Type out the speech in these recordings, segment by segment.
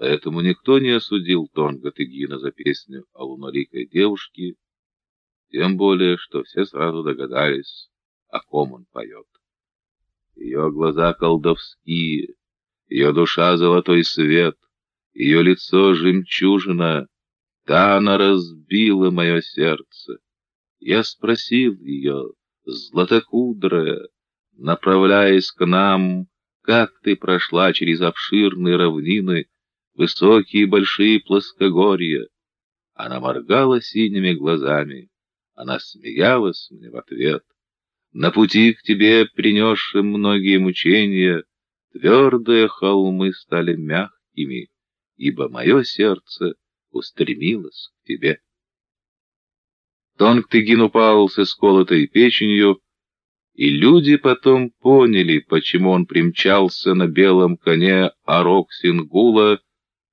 Поэтому никто не осудил Тонга Тыгина за песню о луноликой девушке, тем более, что все сразу догадались, о ком он поет. Ее глаза колдовские, ее душа золотой свет, ее лицо жемчужина, та она разбила мое сердце. Я спросил ее, златокудрая, направляясь к нам, как ты прошла через обширные равнины, высокие большие плоскогорья. Она моргала синими глазами, она смеялась мне в ответ. На пути к тебе, принесшим многие мучения, твердые холмы стали мягкими, ибо мое сердце устремилось к тебе. Тонгтыгин упал с исколотой печенью, и люди потом поняли, почему он примчался на белом коне Арок-Сингула,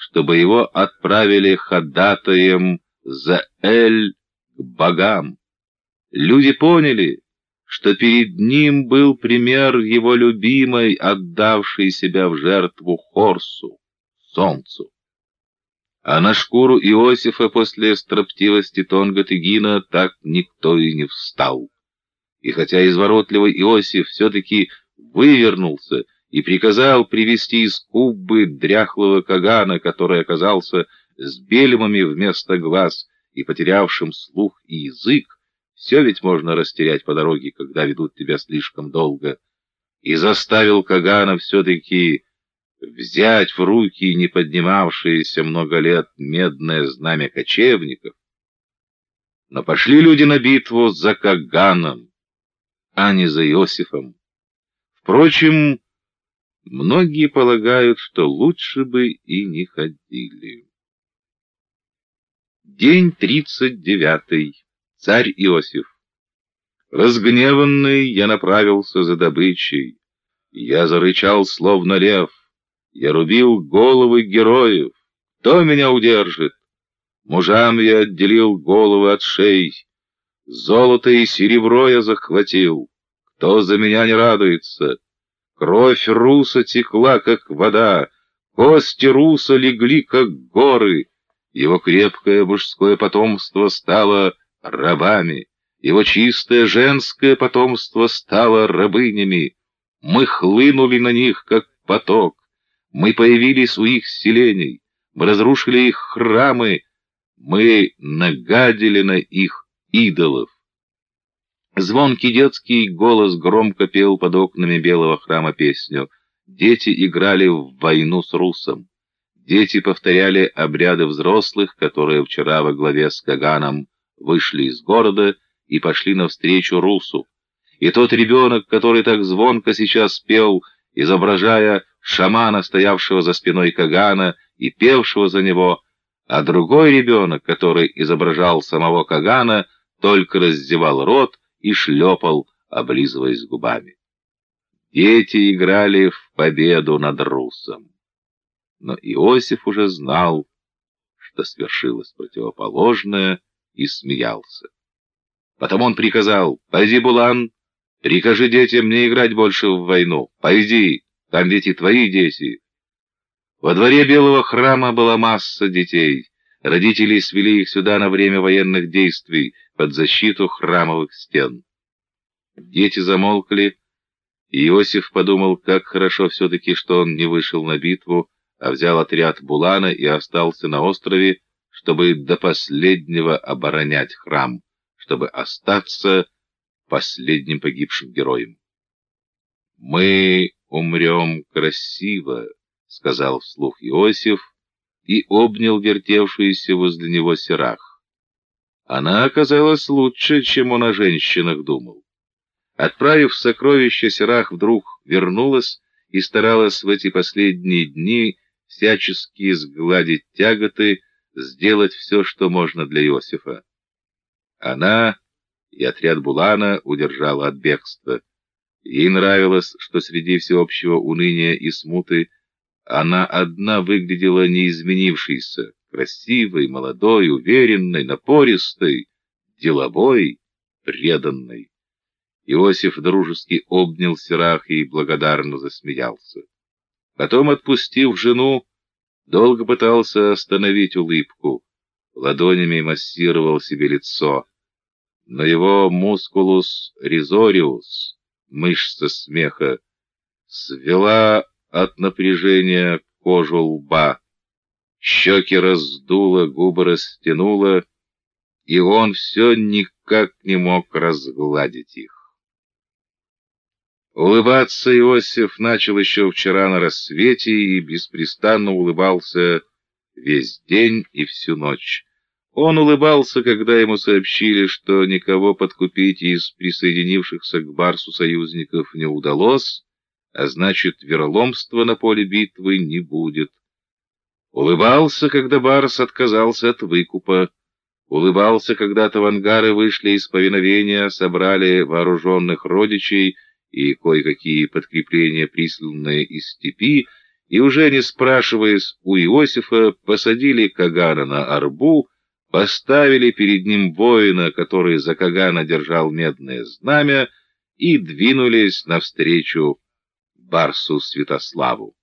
чтобы его отправили ходатаем за Эль к богам. Люди поняли, что перед ним был пример его любимой, отдавшей себя в жертву Хорсу, солнцу. А на шкуру Иосифа после строптивости Тонга Тыгина так никто и не встал. И хотя изворотливый Иосиф все-таки вывернулся и приказал привести из Кубы дряхлого Кагана, который оказался с бельмами вместо глаз и потерявшим слух и язык, все ведь можно растерять по дороге, когда ведут тебя слишком долго. И заставил Кагана все-таки взять в руки не поднимавшееся много лет медное знамя кочевников. Но пошли люди на битву за Каганом, а не за Иосифом. Впрочем, многие полагают, что лучше бы и не ходили. День тридцать девятый. Царь Иосиф. Разгневанный я направился за добычей. Я зарычал, словно лев. Я рубил головы героев. Кто меня удержит? Мужам я отделил головы от шей. Золото и серебро я захватил. Кто за меня не радуется? Кровь руса текла, как вода. Кости руса легли, как горы. Его крепкое мужское потомство стало рабами, его чистое женское потомство стало рабынями. Мы хлынули на них, как поток. Мы появились у их селений, мы разрушили их храмы, мы нагадили на их идолов. Звонкий детский голос громко пел под окнами белого храма песню. Дети играли в войну с русом. Дети повторяли обряды взрослых, которые вчера во главе с Каганом вышли из города и пошли навстречу Русу. И тот ребенок, который так звонко сейчас пел, изображая шамана, стоявшего за спиной Кагана и певшего за него, а другой ребенок, который изображал самого Кагана, только раздевал рот и шлепал, облизываясь губами. Дети играли в победу над Русом. Но Иосиф уже знал, что свершилось противоположное, и смеялся. Потом он приказал, «Пойди, Булан, прикажи детям не играть больше в войну. Пойди, там ведь и твои дети». Во дворе Белого храма была масса детей. Родители свели их сюда на время военных действий, под защиту храмовых стен. Дети замолкли, и Иосиф подумал, как хорошо все-таки, что он не вышел на битву, а взял отряд Булана и остался на острове, чтобы до последнего оборонять храм, чтобы остаться последним погибшим героем. «Мы умрем красиво», — сказал вслух Иосиф и обнял вертевшуюся возле него Серах. Она оказалась лучше, чем он о женщинах думал. Отправив сокровище, Серах вдруг вернулась и старалась в эти последние дни всячески сгладить тяготы, сделать все, что можно для Иосифа. Она и отряд Булана удержала от бегства. Ей нравилось, что среди всеобщего уныния и смуты она одна выглядела неизменившейся, красивой, молодой, уверенной, напористой, деловой, преданной. Иосиф дружески обнял Сирах и благодарно засмеялся. Потом, отпустив жену, Долго пытался остановить улыбку, ладонями массировал себе лицо. Но его мускулус резориус, мышца смеха, свела от напряжения кожу лба. Щеки раздуло, губы растянуло, и он все никак не мог разгладить их. Улыбаться Иосиф начал еще вчера на рассвете и беспрестанно улыбался весь день и всю ночь. Он улыбался, когда ему сообщили, что никого подкупить из присоединившихся к Барсу союзников не удалось, а значит, вероломства на поле битвы не будет. Улыбался, когда Барс отказался от выкупа. Улыбался, когда тавангары вышли из повиновения, собрали вооруженных родичей и кое-какие подкрепления, присланные из степи, и уже не спрашиваясь у Иосифа, посадили Кагана на арбу, поставили перед ним воина, который за Кагана держал медное знамя, и двинулись навстречу Барсу Святославу.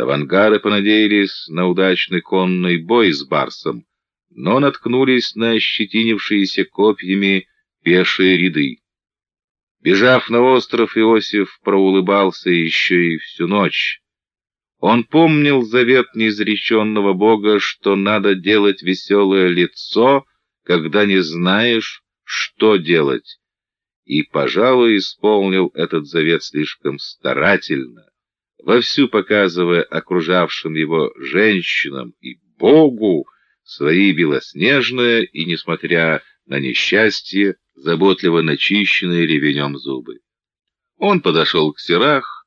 Тавангары понадеялись на удачный конный бой с Барсом, но наткнулись на ощетинившиеся копьями пешие ряды. Бежав на остров, Иосиф проулыбался еще и всю ночь. Он помнил завет неизреченного Бога, что надо делать веселое лицо, когда не знаешь, что делать, и, пожалуй, исполнил этот завет слишком старательно, вовсю показывая окружавшим его женщинам и Богу свои белоснежные и, несмотря на несчастье, заботливо начищенные ревенем зубы. Он подошел к Серах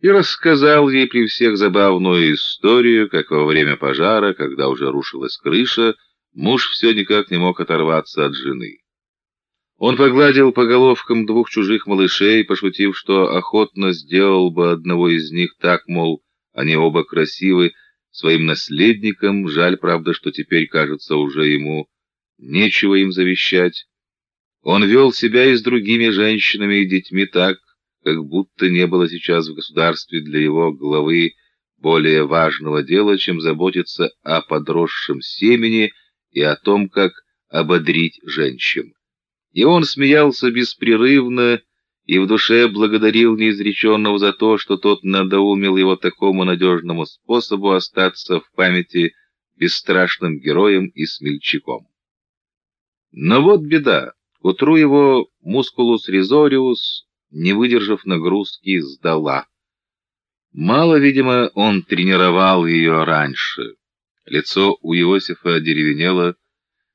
и рассказал ей при всех забавную историю, как во время пожара, когда уже рушилась крыша, муж все никак не мог оторваться от жены. Он погладил по головкам двух чужих малышей, пошутив, что охотно сделал бы одного из них так, мол, они оба красивы, своим наследникам, жаль, правда, что теперь, кажется, уже ему нечего им завещать. Он вел себя и с другими женщинами и детьми так, как будто не было сейчас в государстве для его главы более важного дела, чем заботиться о подросшем семени и о том, как ободрить женщин. И он смеялся беспрерывно и в душе благодарил неизреченного за то, что тот надоумил его такому надежному способу остаться в памяти бесстрашным героем и смельчаком. Но вот беда. К утру его мускулус резориус, не выдержав нагрузки, сдала. Мало, видимо, он тренировал ее раньше. Лицо у Иосифа деревенело,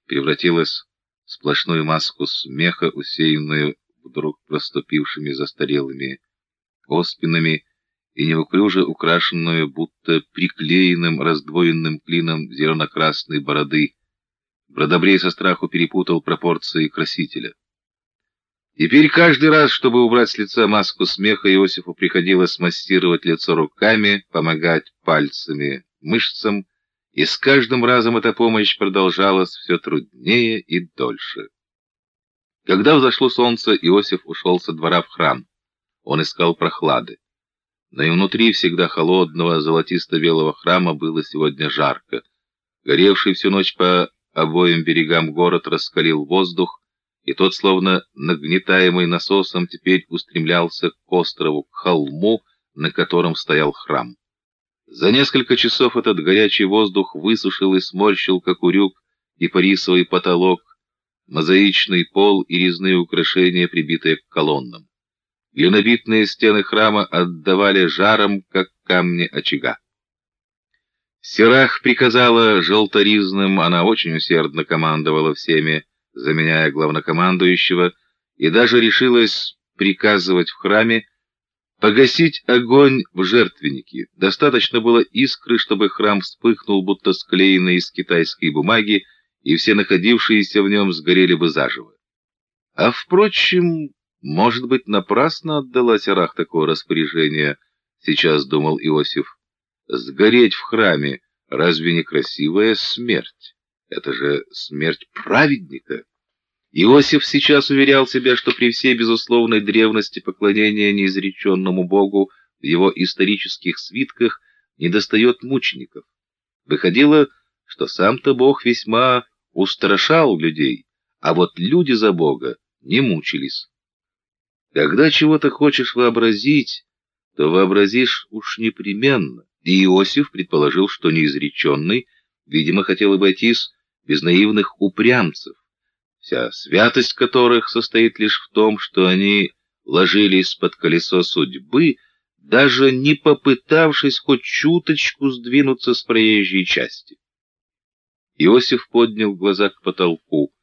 превратилось сплошную маску смеха, усеянную вдруг проступившими застарелыми оспинами и неуклюже украшенную, будто приклеенным раздвоенным клином зелено-красной бороды, Бродобрей со страху перепутал пропорции красителя. Теперь каждый раз, чтобы убрать с лица маску смеха, Иосифу приходилось массировать лицо руками, помогать пальцами мышцам, и с каждым разом эта помощь продолжалась все труднее и дольше. Когда взошло солнце, Иосиф ушел со двора в храм. Он искал прохлады. Но и внутри всегда холодного золотисто-белого храма было сегодня жарко. Горевший всю ночь по обоим берегам город раскалил воздух, и тот, словно нагнетаемый насосом, теперь устремлялся к острову, к холму, на котором стоял храм. За несколько часов этот горячий воздух высушил и сморщил, как урюк, кипарисовый потолок, мозаичный пол и резные украшения, прибитые к колоннам. Глинобитные стены храма отдавали жаром, как камни очага. Серах приказала желторизным, она очень усердно командовала всеми, заменяя главнокомандующего, и даже решилась приказывать в храме погасить огонь в жертвеннике. Достаточно было искры, чтобы храм вспыхнул, будто склеенный из китайской бумаги, и все находившиеся в нем сгорели бы заживо. А, впрочем, может быть, напрасно отдала Серах такое распоряжение, сейчас думал Иосиф. Сгореть в храме — разве не красивая смерть? Это же смерть праведника. Иосиф сейчас уверял себя, что при всей безусловной древности поклонения неизреченному Богу в его исторических свитках недостает мучеников. Выходило, что сам-то Бог весьма устрашал людей, а вот люди за Бога не мучились. Когда чего-то хочешь вообразить, то вообразишь уж непременно. И Иосиф предположил, что неизреченный, видимо, хотел обойтись без наивных упрямцев, вся святость которых состоит лишь в том, что они ложились под колесо судьбы, даже не попытавшись хоть чуточку сдвинуться с проезжей части. Иосиф поднял глаза к потолку.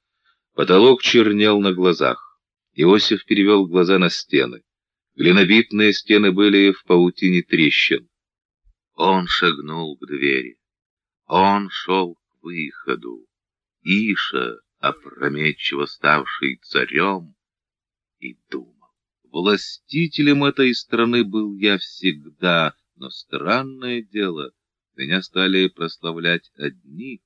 Потолок чернел на глазах. Иосиф перевел глаза на стены. Глинобитные стены были в паутине трещин. Он шагнул к двери. Он шел к выходу. Иша, опрометчиво ставший царем, и думал. Властителем этой страны был я всегда, но странное дело, меня стали прославлять одни,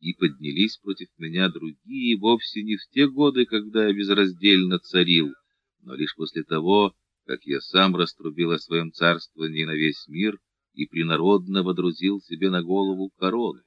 и поднялись против меня другие вовсе не в те годы, когда я безраздельно царил, но лишь после того, как я сам раструбил о своем царствовании на весь мир и принародно водрузил себе на голову корону.